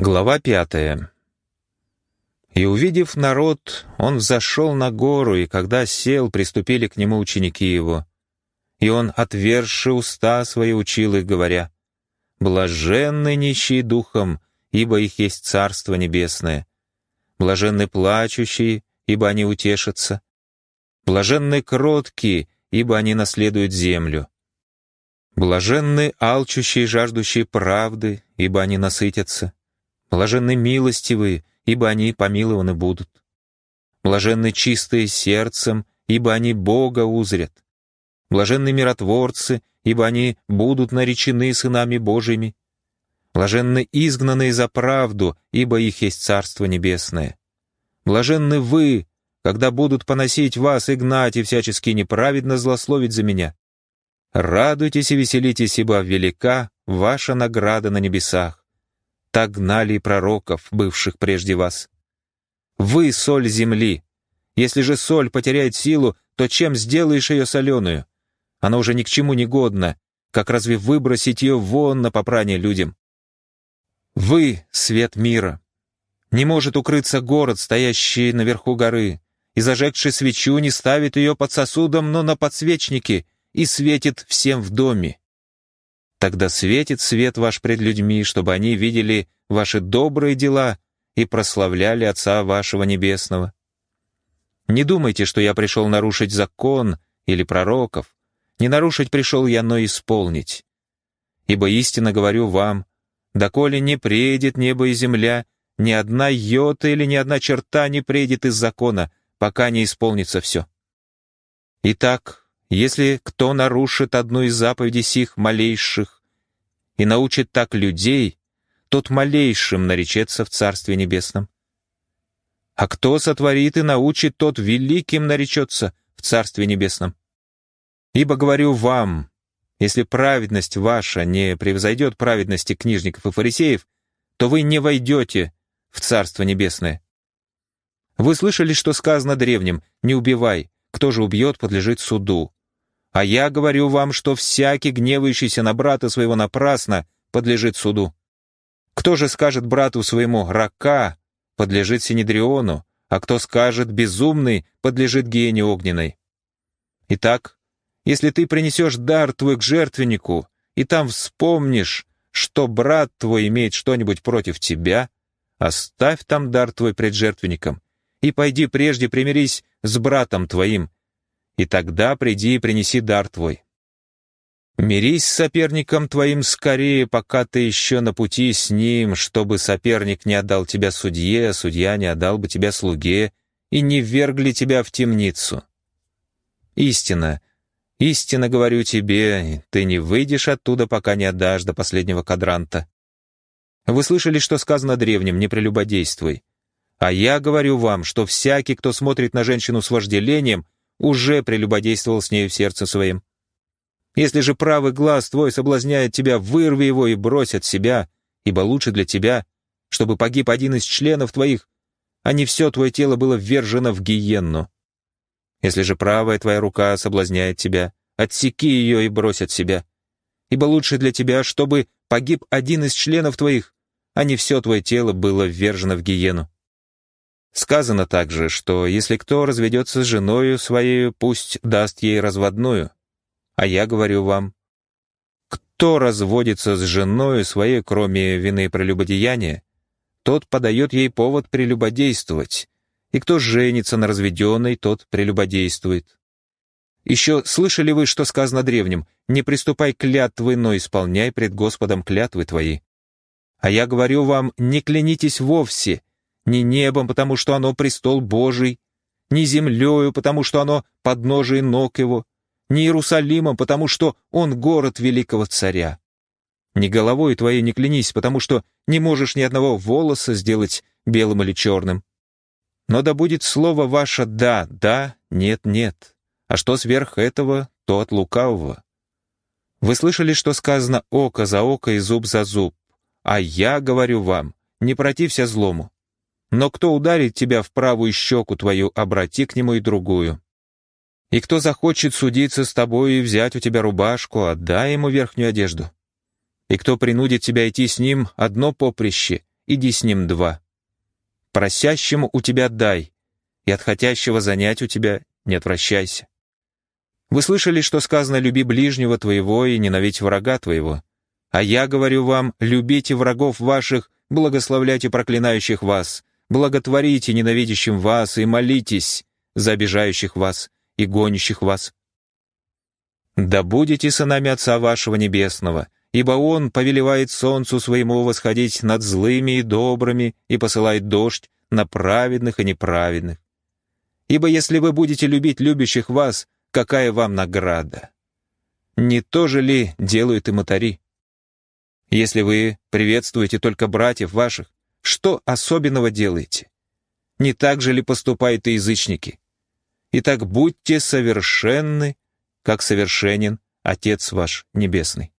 Глава пятая. «И увидев народ, он взошел на гору, и когда сел, приступили к нему ученики его. И он, отверши уста свои, учил их, говоря, «Блаженны нищие духом, ибо их есть Царство Небесное. Блаженны плачущие, ибо они утешатся. Блаженны кроткие, ибо они наследуют землю. Блаженны алчущие жаждущие правды, ибо они насытятся. Блаженны милостивые, ибо они помилованы будут. Блаженны чистые сердцем, ибо они Бога узрят. Блаженны миротворцы, ибо они будут наречены сынами Божьими. Блаженны изгнанные за правду, ибо их есть Царство Небесное. Блаженны вы, когда будут поносить вас и гнать и всячески неправедно злословить за меня. Радуйтесь и веселитесь, ибо велика ваша награда на небесах так гнали и пророков, бывших прежде вас. Вы — соль земли. Если же соль потеряет силу, то чем сделаешь ее соленую? Она уже ни к чему не годна. Как разве выбросить ее вон на попрание людям? Вы — свет мира. Не может укрыться город, стоящий наверху горы, и зажегший свечу не ставит ее под сосудом, но на подсвечнике и светит всем в доме. Тогда светит свет ваш пред людьми, чтобы они видели ваши добрые дела и прославляли Отца вашего Небесного. Не думайте, что я пришел нарушить закон или пророков. Не нарушить пришел я, но исполнить. Ибо истинно говорю вам, доколе не приедет небо и земля, ни одна йота или ни одна черта не приедет из закона, пока не исполнится все. Итак, если кто нарушит одну из заповедей сих малейших и научит так людей, тот малейшим наречется в Царстве Небесном. А кто сотворит и научит, тот великим наречется в Царстве Небесном. Ибо говорю вам, если праведность ваша не превзойдет праведности книжников и фарисеев, то вы не войдете в Царство Небесное. Вы слышали, что сказано древним «Не убивай, кто же убьет, подлежит суду». А я говорю вам, что всякий, гневающийся на брата своего напрасно, подлежит суду. Кто же скажет брату своему «рака», подлежит Синедриону, а кто скажет «безумный», подлежит гиене огненной. Итак, если ты принесешь дар твой к жертвеннику, и там вспомнишь, что брат твой имеет что-нибудь против тебя, оставь там дар твой пред жертвенником, и пойди прежде примирись с братом твоим, и тогда приди и принеси дар твой. Мирись с соперником твоим скорее, пока ты еще на пути с ним, чтобы соперник не отдал тебя судье, а судья не отдал бы тебя слуге, и не ввергли тебя в темницу. Истина, истинно говорю тебе, ты не выйдешь оттуда, пока не отдашь до последнего кадранта. Вы слышали, что сказано древним, не прелюбодействуй. А я говорю вам, что всякий, кто смотрит на женщину с вожделением, уже прелюбодействовал с нею в сердце своим. Если же правый глаз твой соблазняет тебя, вырви его и брось от себя, ибо лучше для тебя, чтобы погиб один из членов твоих, а не все твое тело было ввержено в гиенну. Если же правая твоя рука соблазняет тебя, отсеки ее и брось от себя, ибо лучше для тебя, чтобы погиб один из членов твоих, а не все твое тело было ввержено в гиену. Сказано также, что если кто разведется с женою своей, пусть даст ей разводную. А я говорю вам, кто разводится с женою своей, кроме вины прелюбодеяния, тот подает ей повод прелюбодействовать, и кто женится на разведенной, тот прелюбодействует. Еще слышали вы, что сказано древним, «Не приступай клятвы, но исполняй пред Господом клятвы твои». А я говорю вам, не клянитесь вовсе, ни небом, потому что оно престол Божий, ни землею, потому что оно подножие ног его, ни Иерусалимом, потому что он город великого царя. Ни головой твоей не клянись, потому что не можешь ни одного волоса сделать белым или черным. Но да будет слово ваше «да», «да», «нет», «нет». А что сверх этого, то от лукавого. Вы слышали, что сказано «око за око и зуб за зуб», а я говорю вам, не протився злому. Но кто ударит тебя в правую щеку твою, обрати к нему и другую. И кто захочет судиться с тобой и взять у тебя рубашку, отдай ему верхнюю одежду. И кто принудит тебя идти с ним одно поприще, иди с ним два. Просящему у тебя дай, и от хотящего занять у тебя не отвращайся. Вы слышали, что сказано «люби ближнего твоего и ненавидь врага твоего». А я говорю вам, любите врагов ваших, благословляйте проклинающих вас, благотворите ненавидящим вас и молитесь за обижающих вас и гонящих вас. Да будете сынами Отца вашего Небесного, ибо Он повелевает солнцу своему восходить над злыми и добрыми и посылает дождь на праведных и неправедных. Ибо если вы будете любить любящих вас, какая вам награда? Не то же ли делают и мотари? Если вы приветствуете только братьев ваших, что особенного делаете? Не так же ли поступают и язычники? Итак, будьте совершенны, как совершенен Отец ваш Небесный.